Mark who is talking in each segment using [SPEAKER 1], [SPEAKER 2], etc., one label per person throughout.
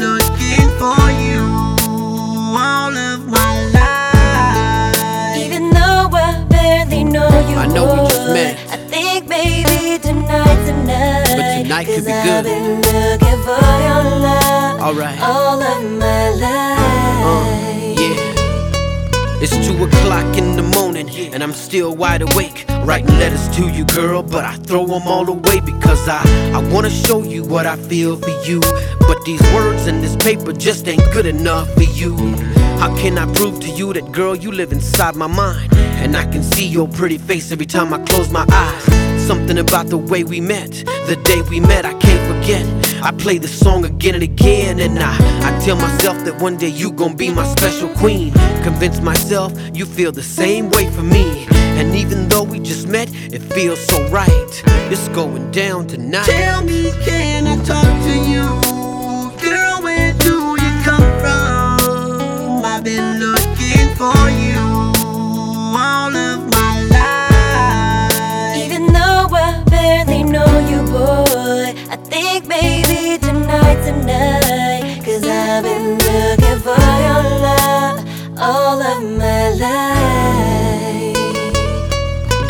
[SPEAKER 1] looking for you all of my life.
[SPEAKER 2] Even though I barely know you, I know
[SPEAKER 3] we just met.
[SPEAKER 2] I think maybe.
[SPEAKER 3] But tonight could be good.
[SPEAKER 2] I've been looking for your love.
[SPEAKER 3] All right.
[SPEAKER 2] All of my uh, life.
[SPEAKER 3] Uh, yeah. It's two o'clock in the morning, and I'm still wide awake. Writing letters to you, girl, but I throw them all away because I, I wanna show you what I feel for you. But these words and this paper just ain't good enough for you. How can I prove to you that, girl, you live inside my mind? And I can see your pretty face every time I close my eyes. Something about the way we met, the day we met, I can't forget. I play the song again and again, and I, I tell myself that one day you gon' be my special queen. Convince myself you feel the same way for me. And even though we just met, it feels so right. It's going down tonight.
[SPEAKER 1] Tell me, can I talk to you? I've been looking for you all of my life.
[SPEAKER 2] Even though I barely know you, boy, I think maybe tonight's the night. Cause I've been looking for your love all of my life.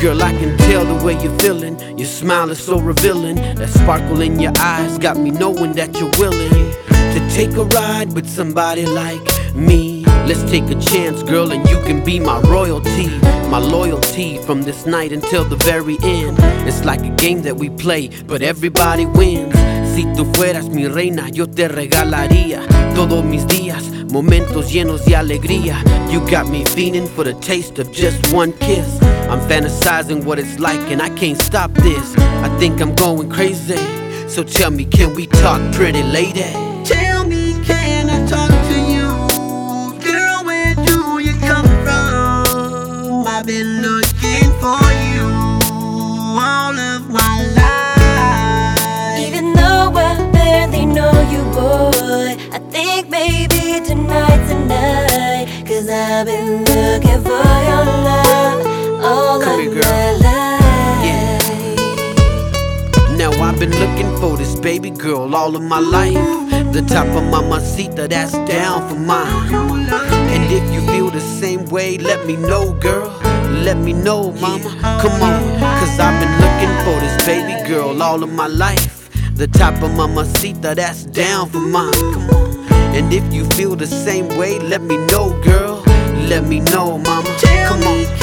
[SPEAKER 3] Girl, I can tell the way you're feeling. Your smile is so revealing. That sparkle in your eyes got me knowing that you're willing to take a ride with somebody like me. Let's take a chance, girl, and you can be my royalty, my loyalty from this night until the very end. It's like a game that we play, but everybody wins. Si tú fueras mi reina, yo te regalaría todos mis días, momentos llenos de alegría. You got me fiending for the taste of just one kiss. I'm fantasizing what it's like, and I can't stop this. I think I'm going crazy. So tell me, can we talk, pretty lady?
[SPEAKER 1] Been looking for you all of my life.
[SPEAKER 2] Even though I barely know you, boy, I think maybe tonight's the night. Cause I've been looking for your love all
[SPEAKER 3] Come
[SPEAKER 2] of
[SPEAKER 3] here,
[SPEAKER 2] my life.
[SPEAKER 3] Now I've been looking for this baby girl all of my life. The top of my mamacita, that's down for mine. And if you feel the same way, let me know, girl. Let me know, mama. Come on, cause I've been looking for this baby girl all of my life. The top of mamacita, that's down for mine. Come on. And if you feel the same way, let me know, girl. Let me know, mama. Come
[SPEAKER 1] me,
[SPEAKER 3] on.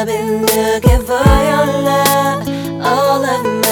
[SPEAKER 1] I've been looking for your love all of my